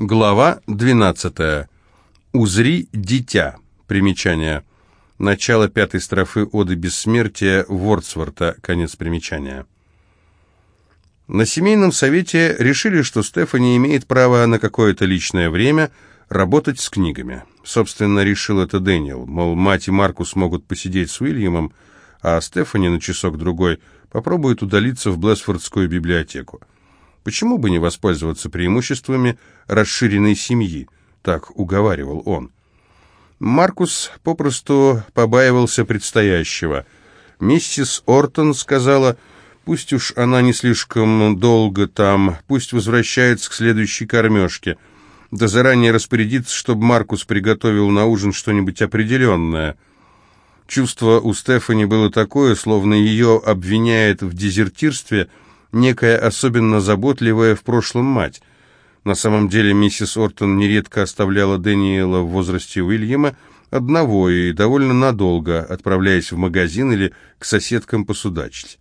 Глава 12. «Узри дитя». Примечание. Начало пятой строфы Оды Бессмертия Вордсворта. Конец примечания. На семейном совете решили, что Стефани имеет право на какое-то личное время работать с книгами. Собственно, решил это Дэниел. Мол, мать и Маркус могут посидеть с Уильямом, а Стефани на часок-другой попробует удалиться в Блэсфордскую библиотеку. Почему бы не воспользоваться преимуществами расширенной семьи? Так уговаривал он. Маркус попросту побаивался предстоящего. Миссис Ортон сказала, пусть уж она не слишком долго там, пусть возвращается к следующей кормежке, да заранее распорядится, чтобы Маркус приготовил на ужин что-нибудь определенное. Чувство у Стефани было такое, словно ее обвиняет в дезертирстве – некая особенно заботливая в прошлом мать. На самом деле миссис Ортон нередко оставляла Дэниела в возрасте Уильяма одного и довольно надолго, отправляясь в магазин или к соседкам посудачить.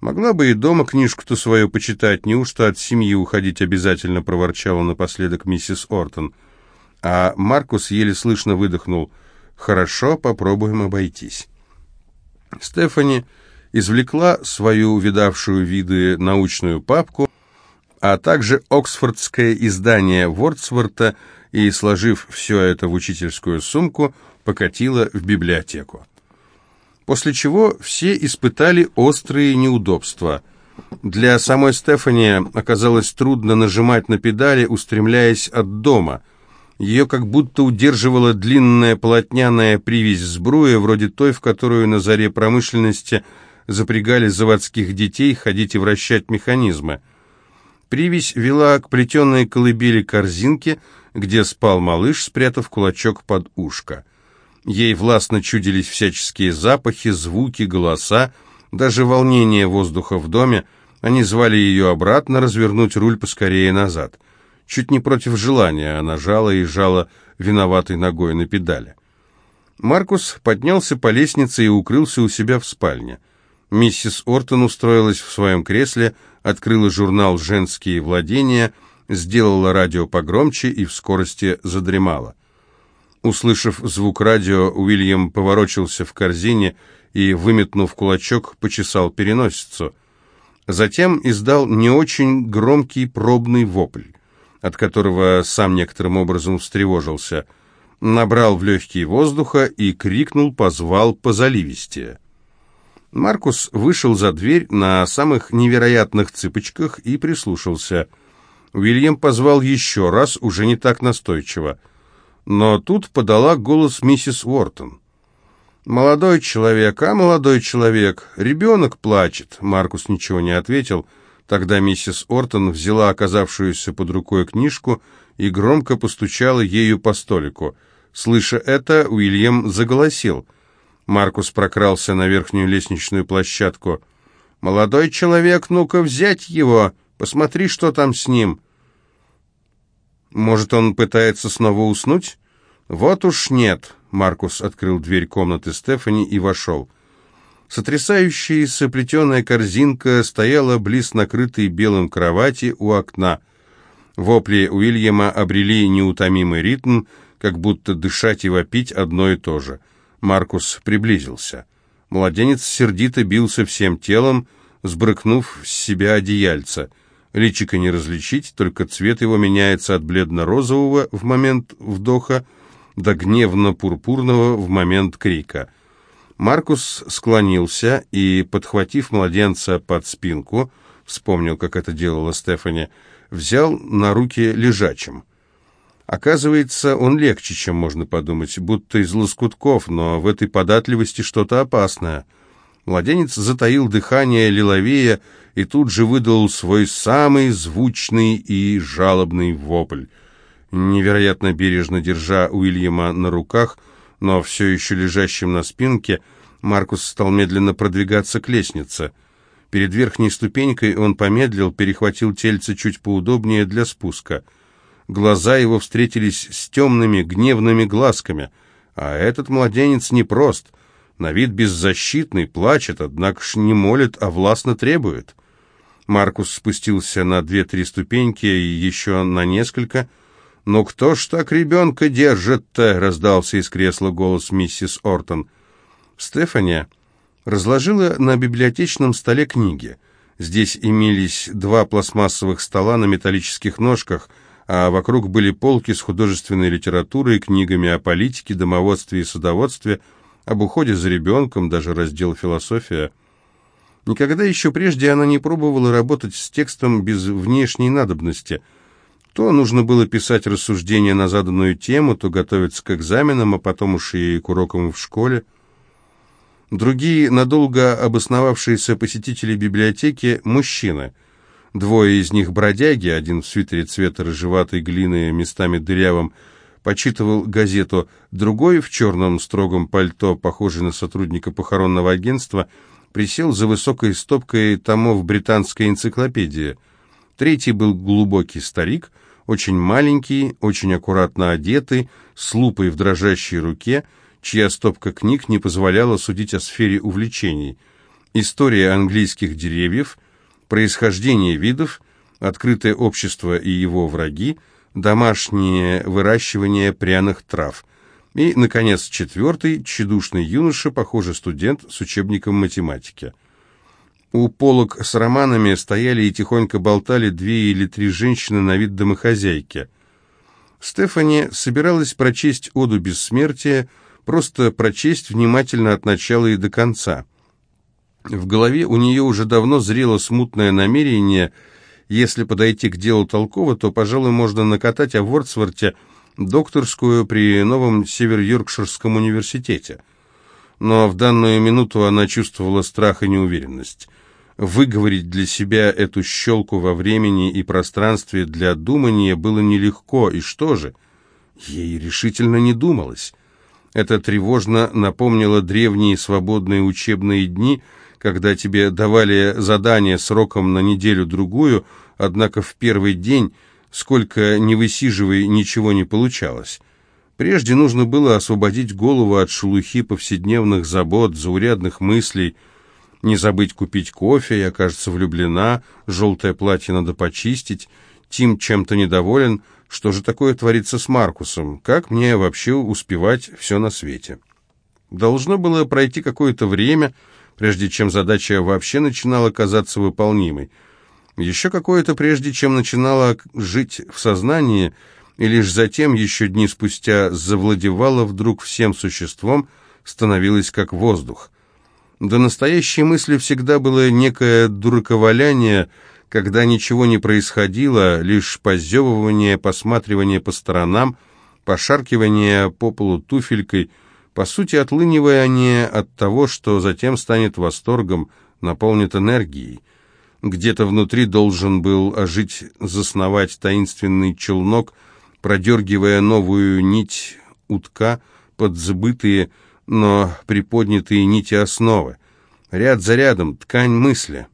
Могла бы и дома книжку-то свою почитать, неужто от семьи уходить обязательно, проворчала напоследок миссис Ортон. А Маркус еле слышно выдохнул. «Хорошо, попробуем обойтись». Стефани извлекла свою видавшую виды научную папку, а также оксфордское издание Вордсворта и, сложив все это в учительскую сумку, покатила в библиотеку. После чего все испытали острые неудобства. Для самой Стефани оказалось трудно нажимать на педали, устремляясь от дома. Ее как будто удерживала длинная полотняная привязь сбруя, вроде той, в которую на заре промышленности – запрягали заводских детей ходить и вращать механизмы. Привязь вела к плетеной колыбели корзинке, где спал малыш, спрятав кулачок под ушко. Ей властно чудились всяческие запахи, звуки, голоса, даже волнение воздуха в доме. Они звали ее обратно развернуть руль поскорее назад. Чуть не против желания она жала и жала виноватой ногой на педали. Маркус поднялся по лестнице и укрылся у себя в спальне. Миссис Ортон устроилась в своем кресле, открыла журнал «Женские владения», сделала радио погромче и в скорости задремала. Услышав звук радио, Уильям поворочился в корзине и, выметнув кулачок, почесал переносицу. Затем издал не очень громкий пробный вопль, от которого сам некоторым образом встревожился. Набрал в легкие воздуха и крикнул, позвал позаливистее. Маркус вышел за дверь на самых невероятных цыпочках и прислушался. Уильям позвал еще раз, уже не так настойчиво. Но тут подала голос миссис Уортон. «Молодой человек, а молодой человек, ребенок плачет», — Маркус ничего не ответил. Тогда миссис Ортон взяла оказавшуюся под рукой книжку и громко постучала ею по столику. Слыша это, Уильям заголосил — Маркус прокрался на верхнюю лестничную площадку. «Молодой человек, ну-ка взять его! Посмотри, что там с ним!» «Может, он пытается снова уснуть?» «Вот уж нет!» Маркус открыл дверь комнаты Стефани и вошел. Сотрясающаяся плетеная корзинка стояла близ накрытой белым кровати у окна. Вопли Уильяма обрели неутомимый ритм, как будто дышать и вопить одно и то же — Маркус приблизился. Младенец сердито бился всем телом, сбрыкнув с себя одеяльца. Личико не различить, только цвет его меняется от бледно-розового в момент вдоха до гневно-пурпурного в момент крика. Маркус склонился и, подхватив младенца под спинку, вспомнил, как это делала Стефани, взял на руки лежачим. Оказывается, он легче, чем можно подумать, будто из лоскутков, но в этой податливости что-то опасное. Младенец затаил дыхание лиловея и тут же выдал свой самый звучный и жалобный вопль. Невероятно бережно держа Уильяма на руках, но все еще лежащим на спинке, Маркус стал медленно продвигаться к лестнице. Перед верхней ступенькой он помедлил, перехватил тельце чуть поудобнее для спуска — Глаза его встретились с темными, гневными глазками. А этот младенец непрост. На вид беззащитный, плачет, однако ж не молит, а властно требует. Маркус спустился на две-три ступеньки и еще на несколько. «Ну кто ж так ребенка держит-то?» — раздался из кресла голос миссис Ортон. Стефания разложила на библиотечном столе книги. Здесь имелись два пластмассовых стола на металлических ножках, а вокруг были полки с художественной литературой, книгами о политике, домоводстве и садоводстве, об уходе за ребенком, даже раздел «Философия». Никогда еще прежде она не пробовала работать с текстом без внешней надобности. То нужно было писать рассуждения на заданную тему, то готовиться к экзаменам, а потом уж и к урокам в школе. Другие, надолго обосновавшиеся посетители библиотеки – мужчины. Двое из них бродяги, один в свитере цвета рыжеватой глины, местами дырявым, почитывал газету, другой в черном строгом пальто, похожий на сотрудника похоронного агентства – присел за высокой стопкой томов британской энциклопедии. Третий был глубокий старик, очень маленький, очень аккуратно одетый, с лупой в дрожащей руке, чья стопка книг не позволяла судить о сфере увлечений. История английских деревьев, происхождение видов, открытое общество и его враги, домашнее выращивание пряных трав – и, наконец, четвертый, тщедушный юноша, похоже, студент с учебником математики. У полок с романами стояли и тихонько болтали две или три женщины на вид домохозяйки. Стефани собиралась прочесть «Оду бессмертия», просто прочесть внимательно от начала и до конца. В голове у нее уже давно зрело смутное намерение, если подойти к делу толково, то, пожалуй, можно накатать о Вордсворте – докторскую при новом Север-Йоркширском университете. Но в данную минуту она чувствовала страх и неуверенность. Выговорить для себя эту щелку во времени и пространстве для думания было нелегко, и что же? Ей решительно не думалось. Это тревожно напомнило древние свободные учебные дни, когда тебе давали задание сроком на неделю-другую, однако в первый день Сколько не высиживай, ничего не получалось. Прежде нужно было освободить голову от шелухи повседневных забот, заурядных мыслей, не забыть купить кофе, я, кажется, влюблена, желтое платье надо почистить, Тим чем-то недоволен, что же такое творится с Маркусом, как мне вообще успевать все на свете. Должно было пройти какое-то время, прежде чем задача вообще начинала казаться выполнимой – еще какое-то прежде, чем начинала жить в сознании, и лишь затем, еще дни спустя, завладевала вдруг всем существом, становилась как воздух. До настоящей мысли всегда было некое дураковаляние, когда ничего не происходило, лишь позевывание, посматривание по сторонам, пошаркивание по полу туфелькой, по сути, отлынивание от того, что затем станет восторгом, наполнит энергией. Где-то внутри должен был ожить, засновать таинственный челнок, продергивая новую нить утка под забытые, но приподнятые нити основы. Ряд за рядом, ткань мысли.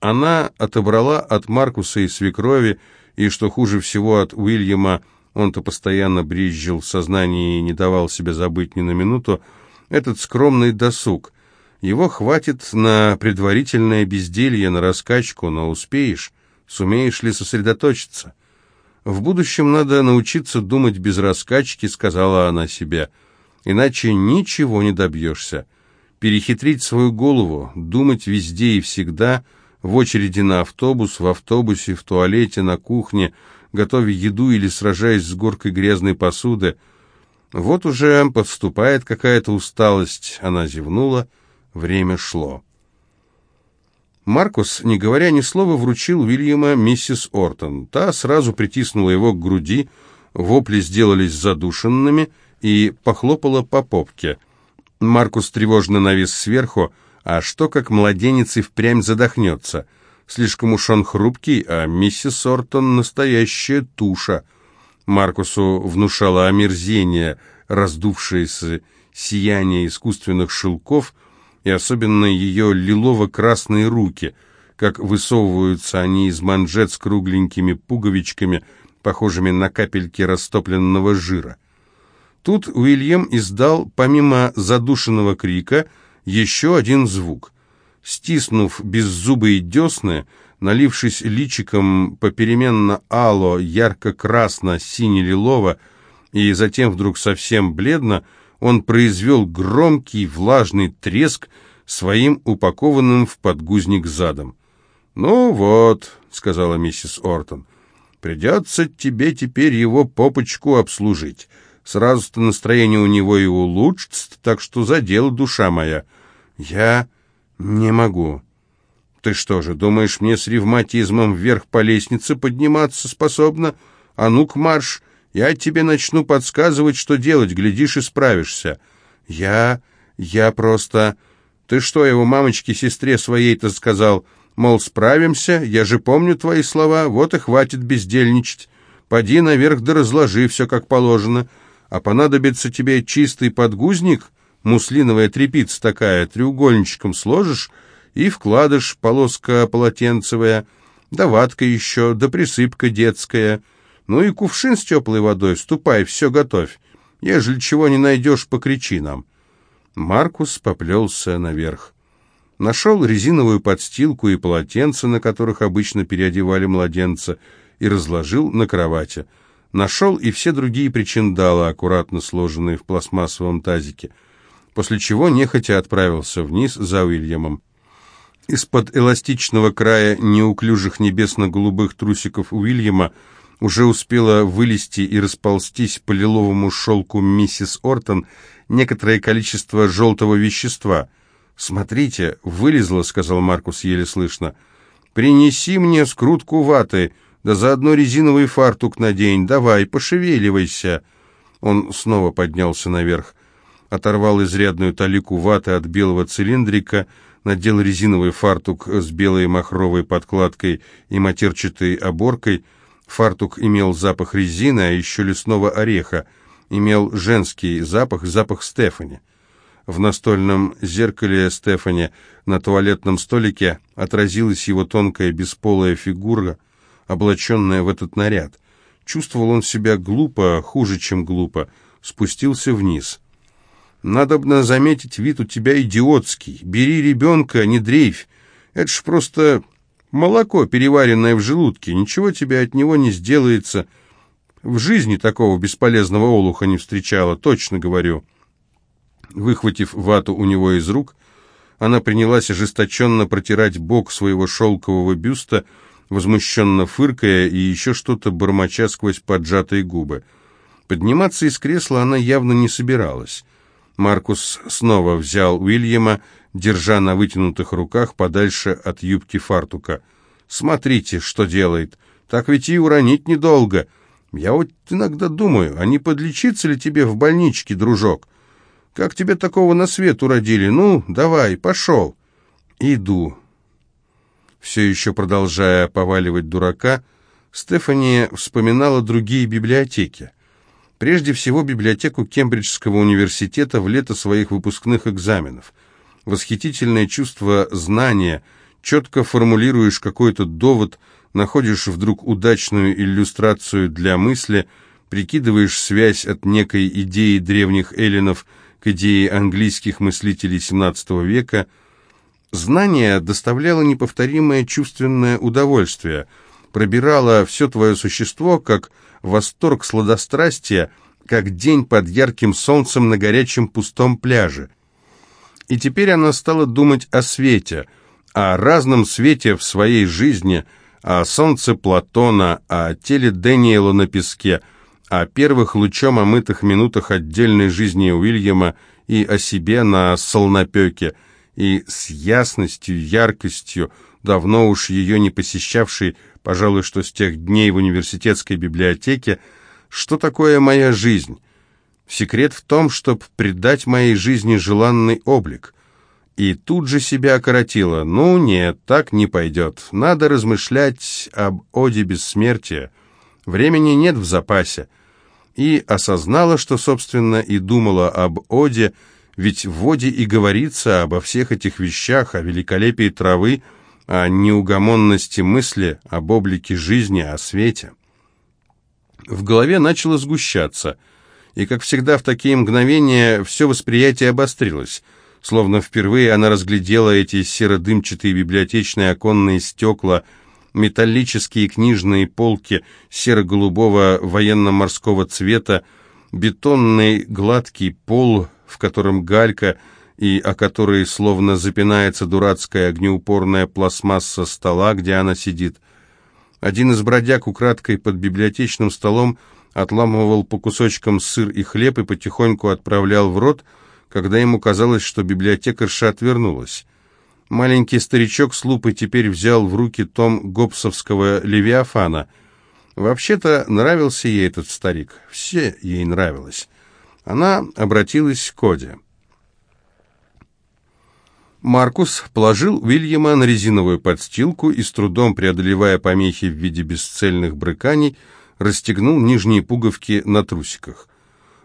Она отобрала от Маркуса и свекрови, и, что хуже всего, от Уильяма, он-то постоянно брезжил в сознании и не давал себе забыть ни на минуту, этот скромный досуг — его хватит на предварительное безделье, на раскачку, но успеешь, сумеешь ли сосредоточиться? В будущем надо научиться думать без раскачки, сказала она себе, иначе ничего не добьешься. Перехитрить свою голову, думать везде и всегда, в очереди на автобус, в автобусе, в туалете, на кухне, готовя еду или сражаясь с горкой грязной посуды. Вот уже подступает какая-то усталость, она зевнула, — Время шло. Маркус, не говоря ни слова, вручил Уильяма миссис Ортон. Та сразу притиснула его к груди, вопли сделались задушенными и похлопала по попке. Маркус тревожно навис сверху, а что, как младенец и впрямь задохнется? Слишком уж он хрупкий, а миссис Ортон — настоящая туша. Маркусу внушало омерзение, раздувшееся сияние искусственных шелков — и особенно ее лилово-красные руки, как высовываются они из манжет с кругленькими пуговичками, похожими на капельки растопленного жира. Тут Уильям издал, помимо задушенного крика, еще один звук. Стиснув беззубые десны, налившись личиком попеременно ало, ярко-красно, сине-лилово, и затем вдруг совсем бледно, он произвел громкий влажный треск своим упакованным в подгузник задом. «Ну вот», — сказала миссис Ортон, — «придется тебе теперь его попочку обслужить. Сразу-то настроение у него и улучшится, так что задела душа моя». «Я не могу». «Ты что же, думаешь, мне с ревматизмом вверх по лестнице подниматься способна? А ну-ка, марш, я тебе начну подсказывать, что делать, глядишь и справишься». «Я... я просто...» «Ты что его мамочке-сестре своей-то сказал?» Мол, справимся, я же помню твои слова, вот и хватит бездельничать. Поди наверх да разложи все как положено. А понадобится тебе чистый подгузник, муслиновая тряпица такая, треугольничком сложишь и вкладыш, полоска полотенцевая, да ватка еще, да присыпка детская. Ну и кувшин с теплой водой, ступай, все готовь. Ежели чего не найдешь, покричи нам. Маркус поплелся наверх. Нашел резиновую подстилку и полотенце, на которых обычно переодевали младенца, и разложил на кровати. Нашел и все другие причиндалы, аккуратно сложенные в пластмассовом тазике, после чего нехотя отправился вниз за Уильямом. Из-под эластичного края неуклюжих небесно-голубых трусиков Уильяма уже успела вылезти и расползтись по лиловому шелку миссис Ортон некоторое количество желтого вещества — «Смотрите, вылезла», — сказал Маркус еле слышно. «Принеси мне скрутку ваты, да заодно резиновый фартук надень. Давай, пошевеливайся». Он снова поднялся наверх, оторвал изрядную талику ваты от белого цилиндрика, надел резиновый фартук с белой махровой подкладкой и матерчатой оборкой. Фартук имел запах резины, а еще лесного ореха. Имел женский запах, запах Стефани. В настольном зеркале Стефани на туалетном столике отразилась его тонкая бесполая фигура, облаченная в этот наряд. Чувствовал он себя глупо, хуже, чем глупо. Спустился вниз. «Надобно заметить, вид у тебя идиотский. Бери ребенка, не дрейфь. Это ж просто молоко, переваренное в желудке. Ничего тебе от него не сделается. В жизни такого бесполезного олуха не встречала, точно говорю». Выхватив вату у него из рук, она принялась ожесточенно протирать бок своего шелкового бюста, возмущенно фыркая и еще что-то бормоча сквозь поджатые губы. Подниматься из кресла она явно не собиралась. Маркус снова взял Уильяма, держа на вытянутых руках подальше от юбки фартука. «Смотрите, что делает. Так ведь и уронить недолго. Я вот иногда думаю, а не подлечиться ли тебе в больничке, дружок? Как тебе такого на свет уродили? Ну, давай, пошел. Иду. Все еще продолжая поваливать дурака, Стефани вспоминала другие библиотеки. Прежде всего, библиотеку Кембриджского университета в лето своих выпускных экзаменов. Восхитительное чувство знания, четко формулируешь какой-то довод, находишь вдруг удачную иллюстрацию для мысли, прикидываешь связь от некой идеи древних эллинов – к идее английских мыслителей XVII века, знание доставляло неповторимое чувственное удовольствие, пробирало все твое существо, как восторг сладострастия, как день под ярким солнцем на горячем пустом пляже. И теперь она стала думать о свете, о разном свете в своей жизни, о солнце Платона, о теле Дэниела на песке – о первых лучом омытых минутах отдельной жизни Уильяма и о себе на солнопеке, и с ясностью, яркостью, давно уж ее не посещавшей, пожалуй, что с тех дней в университетской библиотеке, что такое моя жизнь? Секрет в том, чтобы придать моей жизни желанный облик. И тут же себя окоротила. Ну нет, так не пойдет. Надо размышлять об оде бессмертия. Времени нет в запасе и осознала, что, собственно, и думала об Оде, ведь в Оде и говорится обо всех этих вещах, о великолепии травы, о неугомонности мысли, об облике жизни, о свете. В голове начало сгущаться, и, как всегда в такие мгновения, все восприятие обострилось, словно впервые она разглядела эти серо-дымчатые библиотечные оконные стекла, металлические книжные полки серо-голубого военно-морского цвета, бетонный гладкий пол, в котором галька и о которой словно запинается дурацкая огнеупорная пластмасса стола, где она сидит. Один из бродяг украдкой под библиотечным столом отламывал по кусочкам сыр и хлеб и потихоньку отправлял в рот, когда ему казалось, что библиотекарша отвернулась. Маленький старичок с лупой теперь взял в руки том гоббсовского «Левиафана». Вообще-то нравился ей этот старик, все ей нравилось. Она обратилась к Коде. Маркус положил Уильяма на резиновую подстилку и, с трудом преодолевая помехи в виде бесцельных брыканий, расстегнул нижние пуговки на трусиках.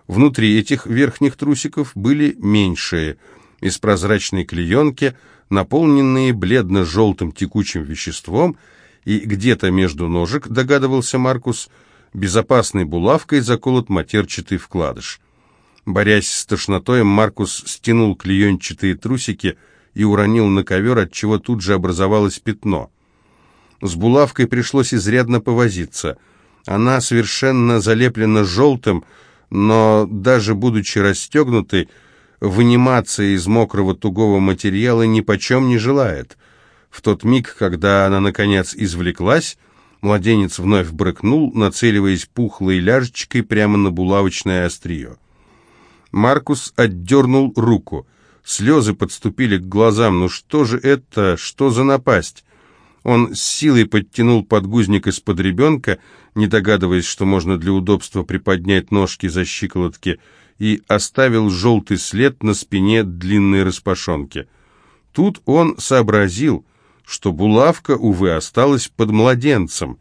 Внутри этих верхних трусиков были меньшие, из прозрачной клеенки – наполненные бледно-желтым текучим веществом, и где-то между ножек, догадывался Маркус, безопасной булавкой заколот матерчатый вкладыш. Борясь с тошнотой, Маркус стянул клеенчатые трусики и уронил на ковер, от чего тут же образовалось пятно. С булавкой пришлось изрядно повозиться. Она совершенно залеплена желтым, но даже будучи расстегнутой, выниматься из мокрого тугого материала ни почем не желает. В тот миг, когда она, наконец, извлеклась, младенец вновь брыкнул, нацеливаясь пухлой ляжечкой прямо на булавочное острие. Маркус отдернул руку. Слезы подступили к глазам. «Ну что же это? Что за напасть?» Он с силой подтянул подгузник из-под ребенка, не догадываясь, что можно для удобства приподнять ножки за щиколотки, и оставил желтый след на спине длинной распашонки. Тут он сообразил, что булавка, увы, осталась под младенцем.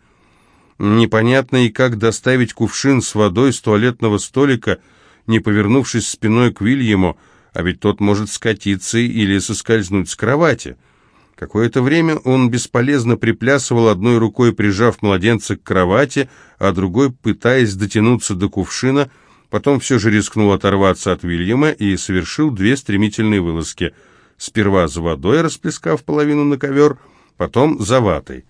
Непонятно и как доставить кувшин с водой с туалетного столика, не повернувшись спиной к Вильяму, а ведь тот может скатиться или соскользнуть с кровати. Какое-то время он бесполезно приплясывал, одной рукой прижав младенца к кровати, а другой пытаясь дотянуться до кувшина, Потом все же рискнул оторваться от Уильяма и совершил две стремительные вылазки. Сперва за водой, расплескав половину на ковер, потом за ватой.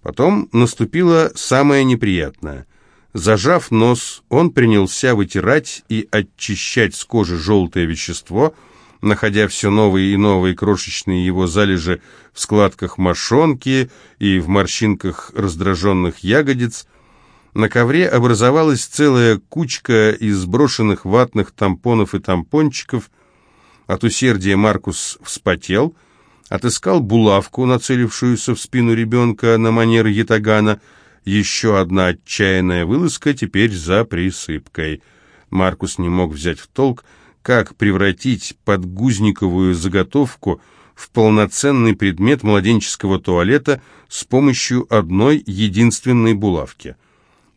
Потом наступило самое неприятное. Зажав нос, он принялся вытирать и очищать с кожи желтое вещество, находя все новые и новые крошечные его залежи в складках мошонки и в морщинках раздраженных ягодиц, на ковре образовалась целая кучка из брошенных ватных тампонов и тампончиков. От усердия Маркус вспотел, отыскал булавку, нацелившуюся в спину ребенка на манер ятагана. Еще одна отчаянная вылазка, теперь за присыпкой. Маркус не мог взять в толк, как превратить подгузниковую заготовку в полноценный предмет младенческого туалета с помощью одной единственной булавки —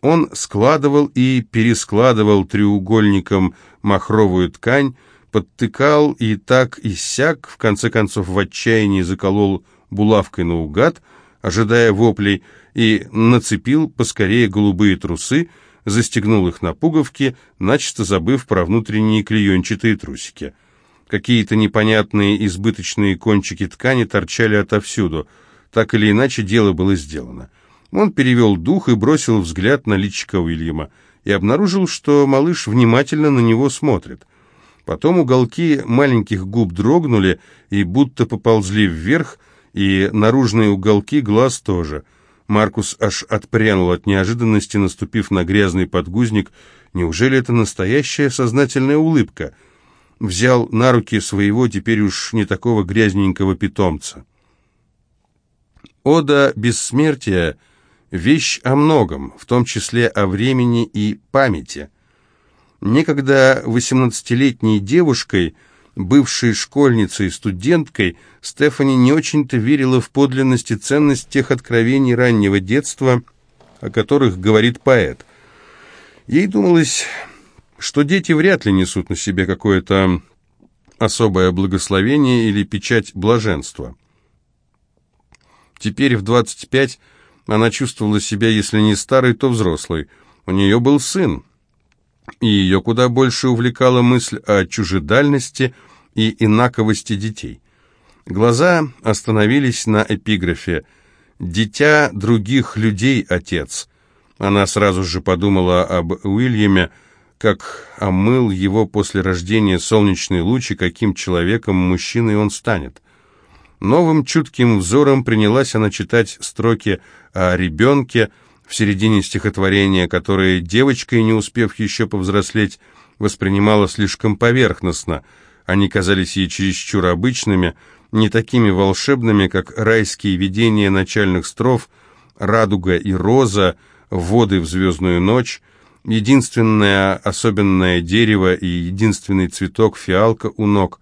он складывал и перескладывал треугольником махровую ткань, подтыкал и так и сяк, в конце концов в отчаянии заколол булавкой наугад, ожидая воплей, и нацепил поскорее голубые трусы, застегнул их на пуговки, начисто забыв про внутренние клеенчатые трусики. Какие-то непонятные избыточные кончики ткани торчали отовсюду. Так или иначе, дело было сделано. Он перевел дух и бросил взгляд на личико Уильяма и обнаружил, что малыш внимательно на него смотрит. Потом уголки маленьких губ дрогнули и будто поползли вверх, и наружные уголки глаз тоже. Маркус аж отпрянул от неожиданности, наступив на грязный подгузник. Неужели это настоящая сознательная улыбка? Взял на руки своего теперь уж не такого грязненького питомца. Ода бессмертия — Вещь о многом, в том числе о времени и памяти. Некогда 18-летней девушкой, бывшей школьницей и студенткой, Стефани не очень-то верила в подлинность и ценность тех откровений раннего детства, о которых говорит поэт. Ей думалось, что дети вряд ли несут на себе какое-то особое благословение или печать блаженства. Теперь в 25 она чувствовала себя, если не старой, то взрослой. У нее был сын, и ее куда больше увлекала мысль о чужедальности и инаковости детей. Глаза остановились на эпиграфе «Дитя других людей, отец». Она сразу же подумала об Уильяме, как омыл его после рождения солнечный луч и каким человеком, мужчиной он станет. Новым чутким взором принялась она читать строки о ребенке в середине стихотворения, которые девочкой, не успев еще повзрослеть, воспринимала слишком поверхностно. Они казались ей чересчур обычными, не такими волшебными, как райские видения начальных строф «Радуга и роза», «Воды в звездную ночь», единственное особенное дерево и единственный цветок фиалка у ног.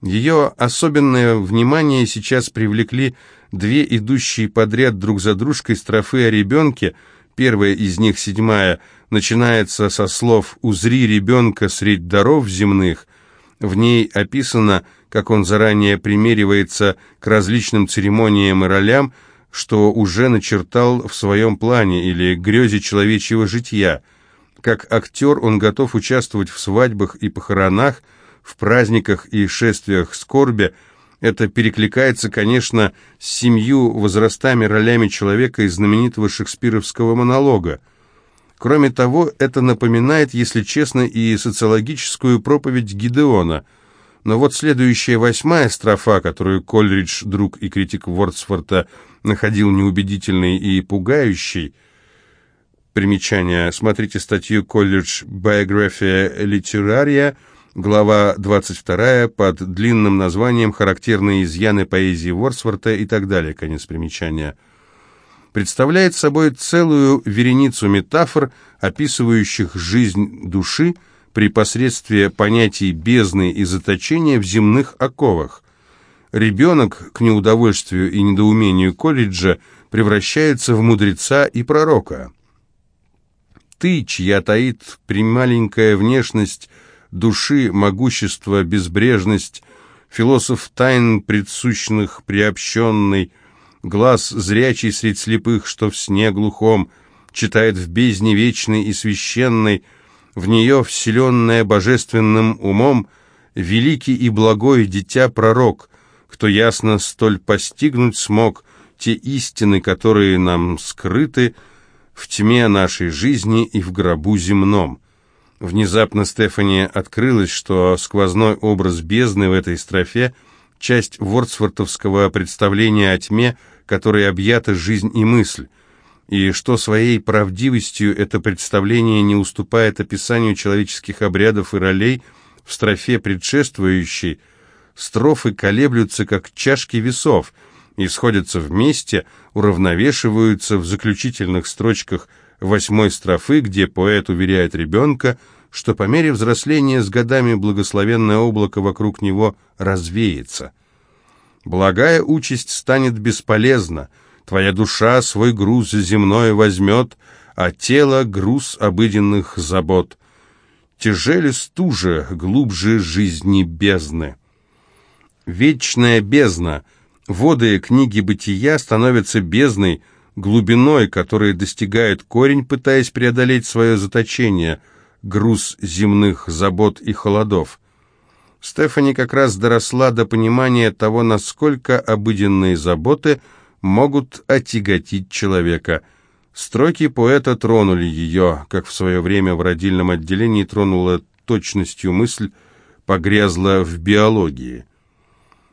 Ее особенное внимание сейчас привлекли две идущие подряд друг за дружкой строфы о ребенке, первая из них, седьмая, начинается со слов «Узри ребенка средь даров земных», в ней описано, как он заранее примеривается к различным церемониям и ролям, что уже начертал в своем плане или грезе человечьего жития. Как актер он готов участвовать в свадьбах и похоронах, в праздниках и шествиях скорби. Это перекликается, конечно, с семью возрастами ролями человека из знаменитого шекспировского монолога. Кроме того, это напоминает, если честно, и социологическую проповедь Гидеона. Но вот следующая восьмая строфа, которую Кольридж, друг и критик Вордсворта, находил неубедительной и пугающей, примечание, смотрите статью «Колледж Биография Литерария», глава 22, под длинным названием «Характерные изъяны поэзии Вордсворта» и так далее, конец примечания – представляет собой целую вереницу метафор, описывающих жизнь души при посредстве понятий бездны и заточения в земных оковах. Ребенок, к неудовольствию и недоумению колледжа, превращается в мудреца и пророка. Ты, чья таит прималенькая внешность души, могущество, безбрежность, философ тайн предсущных, приобщенный, глаз зрячий средь слепых, что в сне глухом, читает в бездне вечной и священной, в нее вселенная божественным умом, великий и благой дитя-пророк, кто ясно столь постигнуть смог те истины, которые нам скрыты в тьме нашей жизни и в гробу земном. Внезапно Стефани открылось, что сквозной образ бездны в этой строфе – часть вордсвортовского представления о тьме – которой объята жизнь и мысль, и что своей правдивостью это представление не уступает описанию человеческих обрядов и ролей в строфе предшествующей, строфы колеблются, как чашки весов, и сходятся вместе, уравновешиваются в заключительных строчках восьмой строфы, где поэт уверяет ребенка, что по мере взросления с годами благословенное облако вокруг него развеется. Благая участь станет бесполезна, твоя душа свой груз земной возьмет, а тело — груз обыденных забот. Тяжели стужа, глубже жизни бездны. Вечная бездна, воды книги бытия становятся бездной, глубиной, которой достигает корень, пытаясь преодолеть свое заточение, груз земных забот и холодов. Стефани как раз доросла до понимания того, насколько обыденные заботы могут отяготить человека. Строки поэта тронули ее, как в свое время в родильном отделении тронула точностью мысль, погрязла в биологии.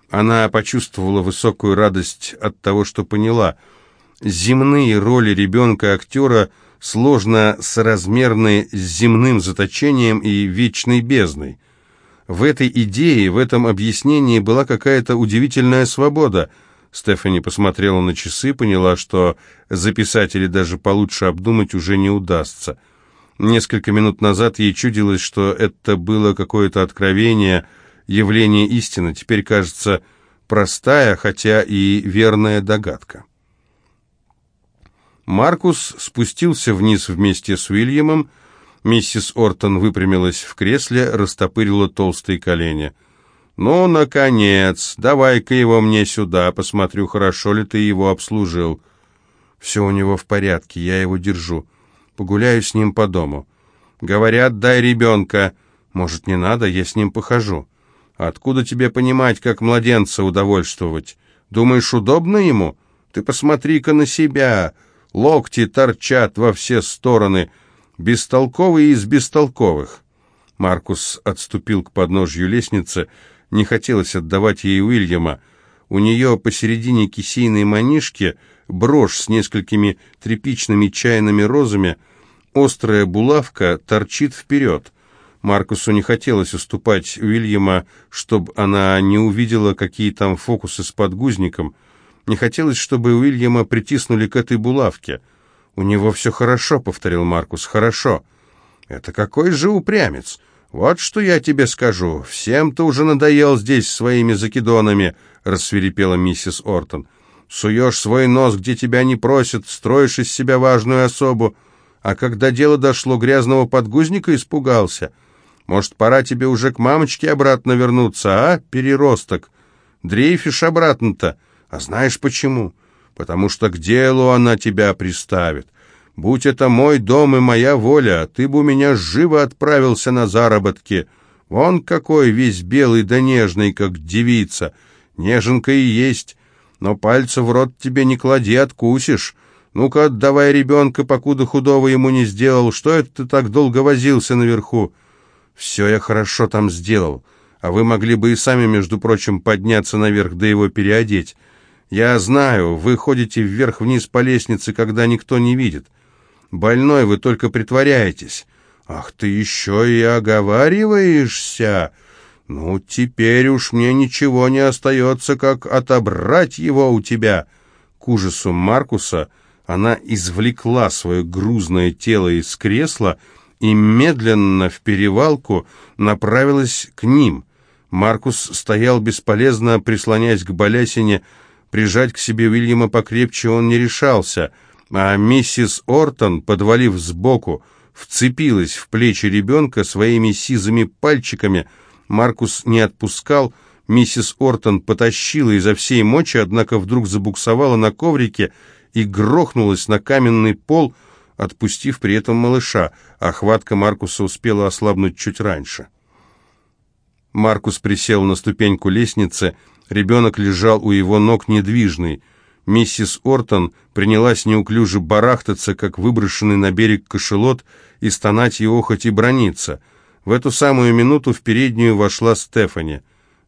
Она почувствовала высокую радость от того, что поняла. Земные роли ребенка-актера сложно соразмерны с земным заточением и вечной бездной. В этой идее, в этом объяснении была какая-то удивительная свобода. Стефани посмотрела на часы, поняла, что записать или даже получше обдумать уже не удастся. Несколько минут назад ей чудилось, что это было какое-то откровение, явление истины. Теперь кажется простая, хотя и верная догадка. Маркус спустился вниз вместе с Уильямом, Миссис Ортон выпрямилась в кресле, растопырила толстые колени. «Ну, наконец! Давай-ка его мне сюда, посмотрю, хорошо ли ты его обслужил». «Все у него в порядке, я его держу. Погуляю с ним по дому». «Говорят, дай ребенка». «Может, не надо, я с ним похожу». «Откуда тебе понимать, как младенца удовольствовать? Думаешь, удобно ему?» Ты посмотри-ка на себя! Локти торчат во все стороны, бестолковый из бестолковых!» Маркус отступил к подножью лестницы, не хотелось отдавать ей Уильяма. У нее посередине кисейной манишки брошь с несколькими тряпичными чайными розами, острая булавка торчит вперед. Маркусу не хотелось уступать Уильяма, чтобы она не увидела, какие там фокусы с подгузником. Не хотелось, чтобы Уильяма притиснули к этой булавке. «У него все хорошо», — повторил Маркус, — «хорошо». «Это какой же упрямец! Вот что я тебе скажу. Всем ты уже надоел здесь своими закидонами», — рассверепела миссис Ортон. «Суешь свой нос, где тебя не просят, строишь из себя важную особу, а когда дело дошло, грязного подгузника испугался». Может, пора тебе уже к мамочке обратно вернуться, а, переросток? Дрейфишь обратно-то. А знаешь почему? Потому что к делу она тебя приставит. Будь это мой дом и моя воля, ты бы у меня живо отправился на заработки. Вон какой весь белый да нежный, как девица. Неженка и есть. Но пальца в рот тебе не клади, откусишь. Ну-ка, отдавай ребенка, покуда худого ему не сделал. Что это ты так долго возился наверху?» «Все я хорошо там сделал, а вы могли бы и сами, между прочим, подняться наверх да его переодеть. Я знаю, вы ходите вверх-вниз по лестнице, когда никто не видит. Больной вы только притворяетесь. Ах, ты еще и оговариваешься!» «Ну, теперь уж мне ничего не остается, как отобрать его у тебя». К ужасу Маркуса она извлекла свое грузное тело из кресла и медленно в перевалку направилась к ним. Маркус стоял бесполезно, прислоняясь к балясине, прижать к себе Уильяма покрепче он не решался, а миссис Ортон, подвалив сбоку, вцепилась в плечи ребенка своими сизыми пальчиками. Маркус не отпускал, миссис Ортон потащила изо всей мочи, однако вдруг забуксовала на коврике и грохнулась на каменный пол, отпустив при этом малыша, а хватка Маркуса успела ослабнуть чуть раньше. Маркус присел на ступеньку лестницы, ребенок лежал у его ног недвижный. Миссис Ортон принялась неуклюже барахтаться, как выброшенный на берег кошелот, и стонать и охоть и брониться. В эту самую минуту в переднюю вошла Стефани.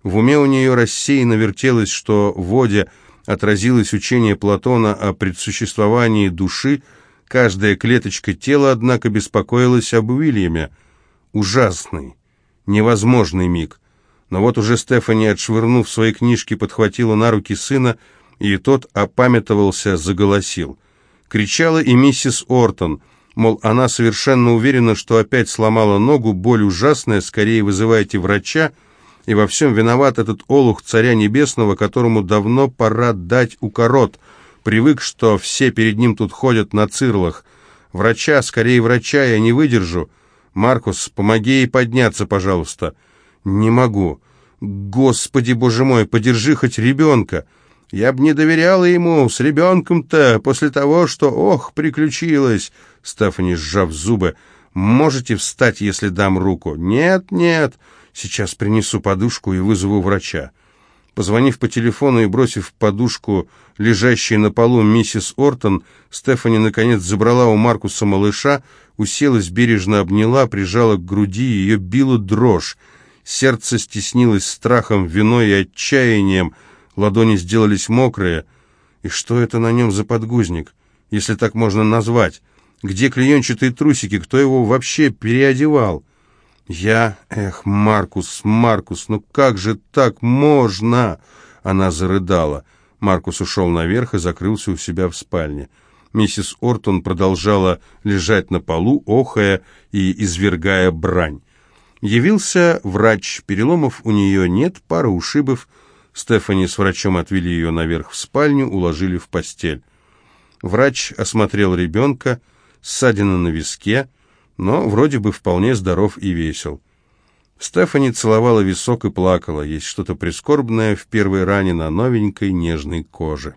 В уме у нее рассеянно вертелось, что в воде отразилось учение Платона о предсуществовании души, Каждая клеточка тела, однако, беспокоилась об Уильяме. Ужасный, невозможный миг. Но вот уже Стефани, отшвырнув свои книжки, подхватила на руки сына, и тот опамятовался, заголосил. Кричала и миссис Ортон, мол, она совершенно уверена, что опять сломала ногу, боль ужасная, скорее вызывайте врача, и во всем виноват этот олух царя небесного, которому давно пора дать укорот — Привык, что все перед ним тут ходят на цирлах. Врача, скорее врача, я не выдержу. Маркус, помоги ей подняться, пожалуйста. Не могу. Господи, боже мой, подержи хоть ребенка. Я бы не доверяла ему с ребенком-то после того, что, ох, приключилось. Стефани, сжав зубы, можете встать, если дам руку? Нет, нет. Сейчас принесу подушку и вызову врача. Позвонив по телефону и бросив подушку, лежащей на полу миссис Ортон, Стефани, наконец, забрала у Маркуса малыша, уселась, бережно обняла, прижала к груди, ее била дрожь. Сердце стеснилось страхом, виной и отчаянием, ладони сделались мокрые. И что это на нем за подгузник, если так можно назвать? Где клеенчатые трусики, кто его вообще переодевал? Я... Эх, Маркус, Маркус, ну как же так можно?» Она зарыдала. Маркус ушел наверх и закрылся у себя в спальне. Миссис Ортон продолжала лежать на полу, охая и извергая брань. Явился врач, переломов у нее нет, пара ушибов. Стефани с врачом отвели ее наверх в спальню, уложили в постель. Врач осмотрел ребенка, ссадина на виске, но вроде бы вполне здоров и весел. Стефани целовала висок и плакала. Есть что-то прискорбное в первой ране на новенькой нежной коже.